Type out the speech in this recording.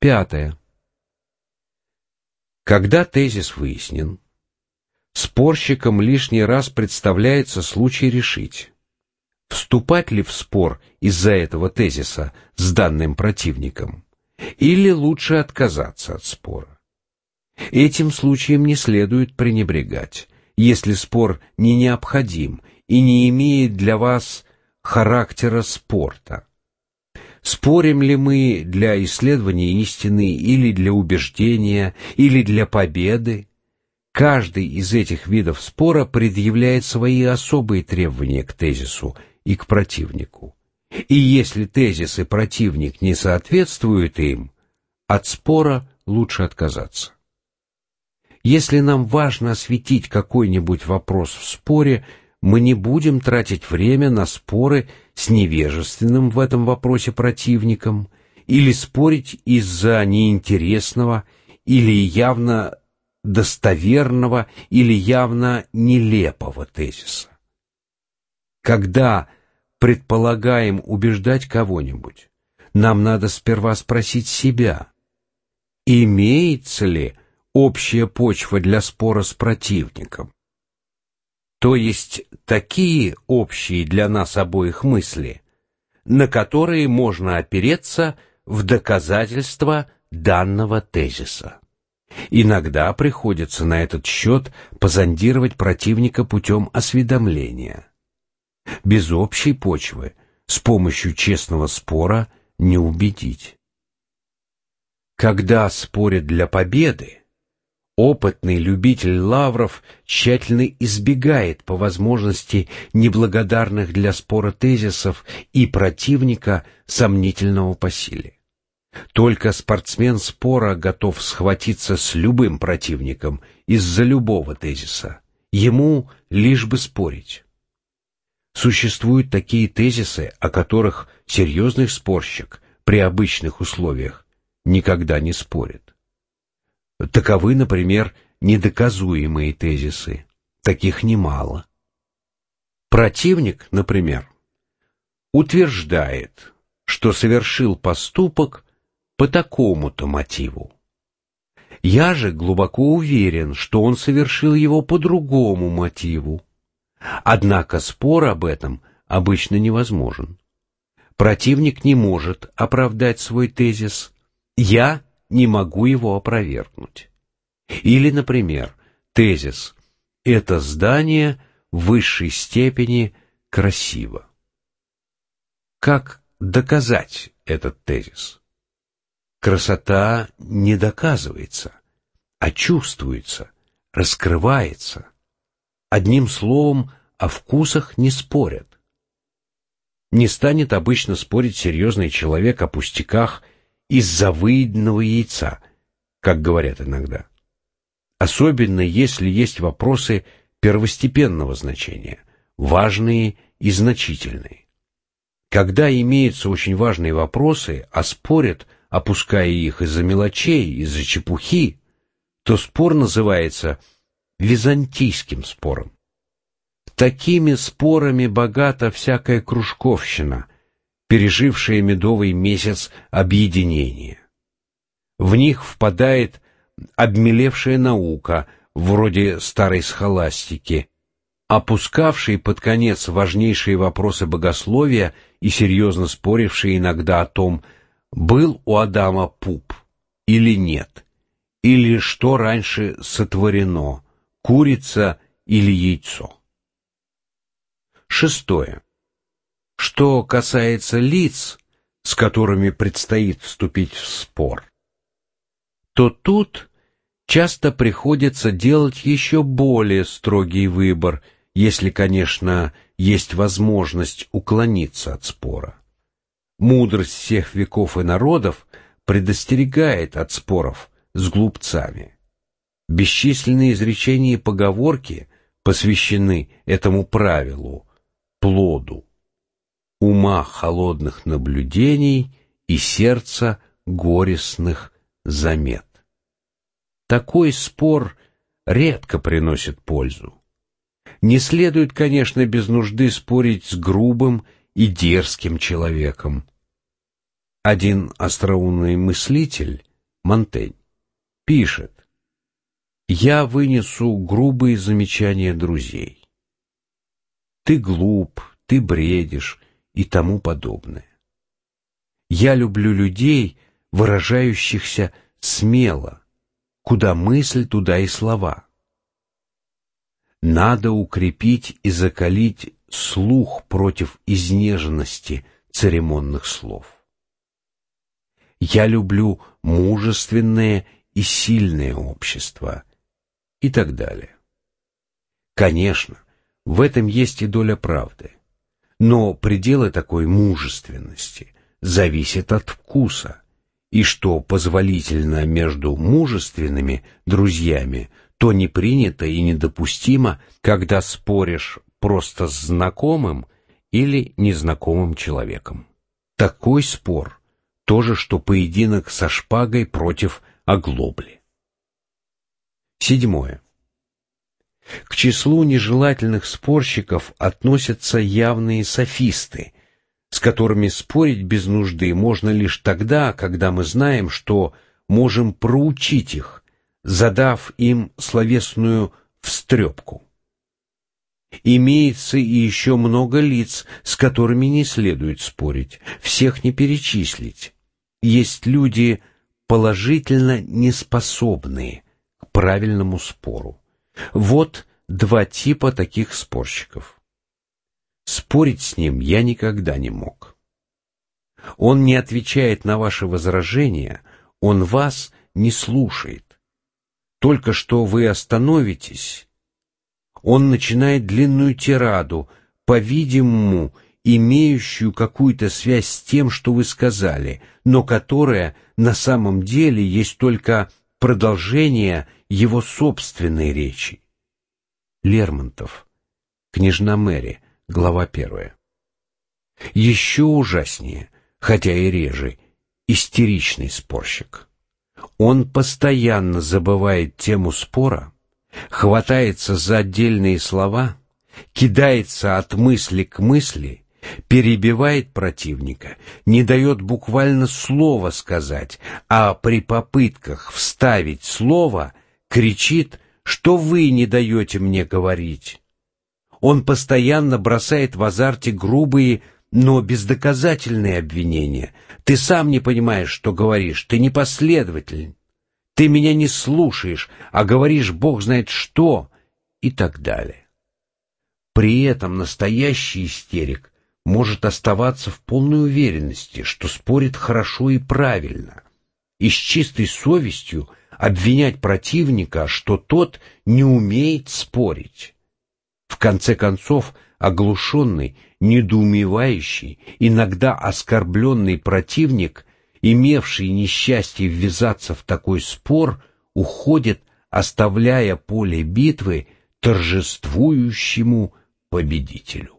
Пятое. Когда тезис выяснен, спорщикам лишний раз представляется случай решить, вступать ли в спор из-за этого тезиса с данным противником, или лучше отказаться от спора. Этим случаем не следует пренебрегать, если спор не необходим и не имеет для вас характера спорта. Спорим ли мы для исследования истины или для убеждения, или для победы? Каждый из этих видов спора предъявляет свои особые требования к тезису и к противнику. И если тезис и противник не соответствуют им, от спора лучше отказаться. Если нам важно осветить какой-нибудь вопрос в споре, мы не будем тратить время на споры с невежественным в этом вопросе противником или спорить из-за неинтересного или явно достоверного или явно нелепого тезиса. Когда предполагаем убеждать кого-нибудь, нам надо сперва спросить себя, имеется ли общая почва для спора с противником, то есть такие общие для нас обоих мысли, на которые можно опереться в доказательство данного тезиса. Иногда приходится на этот счет позондировать противника путем осведомления. Без общей почвы с помощью честного спора не убедить. Когда спорят для победы, Опытный любитель лавров тщательно избегает по возможности неблагодарных для спора тезисов и противника сомнительного по силе. Только спортсмен спора готов схватиться с любым противником из-за любого тезиса. Ему лишь бы спорить. Существуют такие тезисы, о которых серьезный спорщик при обычных условиях никогда не спорит. Таковы, например, недоказуемые тезисы. Таких немало. Противник, например, утверждает, что совершил поступок по такому-то мотиву. Я же глубоко уверен, что он совершил его по другому мотиву. Однако спор об этом обычно невозможен. Противник не может оправдать свой тезис. Я не могу его опровергнуть. Или, например, тезис «это здание в высшей степени красиво». Как доказать этот тезис? Красота не доказывается, а чувствуется, раскрывается. Одним словом, о вкусах не спорят. Не станет обычно спорить серьезный человек о пустяках из-за выеденного яйца, как говорят иногда. Особенно если есть вопросы первостепенного значения, важные и значительные. Когда имеются очень важные вопросы, а спорят, опуская их из-за мелочей, из-за чепухи, то спор называется византийским спором. Такими спорами богата всякая кружковщина – пережившие медовый месяц объединения. В них впадает обмелевшая наука, вроде старой схоластики, опускавшие под конец важнейшие вопросы богословия и серьезно спорившие иногда о том, был у Адама пуп или нет, или что раньше сотворено, курица или яйцо. Шестое. Что касается лиц, с которыми предстоит вступить в спор, то тут часто приходится делать еще более строгий выбор, если, конечно, есть возможность уклониться от спора. Мудрость всех веков и народов предостерегает от споров с глупцами. Бесчисленные изречения и поговорки посвящены этому правилу, плоду ума холодных наблюдений и сердца горестных замет. Такой спор редко приносит пользу. Не следует, конечно, без нужды спорить с грубым и дерзким человеком. Один остроумный мыслитель Монтень, пишет, «Я вынесу грубые замечания друзей. Ты глуп, ты бредишь и тому подобное. Я люблю людей, выражающихся смело, куда мысль, туда и слова. Надо укрепить и закалить слух против изнеженности церемонных слов. Я люблю мужественное и сильное общество и так далее. Конечно, в этом есть и доля правды, но пределы такой мужественности зависят от вкуса, и что позволительно между мужественными друзьями, то не принято и недопустимо, когда споришь просто с знакомым или незнакомым человеком. Такой спор – то же, что поединок со шпагой против оглобли. Седьмое. К числу нежелательных спорщиков относятся явные софисты, с которыми спорить без нужды можно лишь тогда, когда мы знаем, что можем проучить их, задав им словесную встрепку. Имеется и еще много лиц, с которыми не следует спорить, всех не перечислить. Есть люди положительно неспособные к правильному спору. Вот два типа таких спорщиков. Спорить с ним я никогда не мог. Он не отвечает на ваши возражения, он вас не слушает. Только что вы остановитесь, он начинает длинную тираду, по-видимому, имеющую какую-то связь с тем, что вы сказали, но которая на самом деле есть только продолжение его собственной речи. Лермонтов. Княжна Мэри. Глава первая. Еще ужаснее, хотя и реже, истеричный спорщик. Он постоянно забывает тему спора, хватается за отдельные слова, кидается от мысли к мысли, перебивает противника, не дает буквально слова сказать, а при попытках вставить слово кричит, что вы не даете мне говорить. Он постоянно бросает в азарте грубые, но бездоказательные обвинения. Ты сам не понимаешь, что говоришь, ты непоследователен. Ты меня не слушаешь, а говоришь бог знает что и так далее. При этом настоящий истерик может оставаться в полной уверенности, что спорит хорошо и правильно, и с чистой совестью обвинять противника, что тот не умеет спорить. В конце концов, оглушенный, недоумевающий, иногда оскорбленный противник, имевший несчастье ввязаться в такой спор, уходит, оставляя поле битвы торжествующему победителю.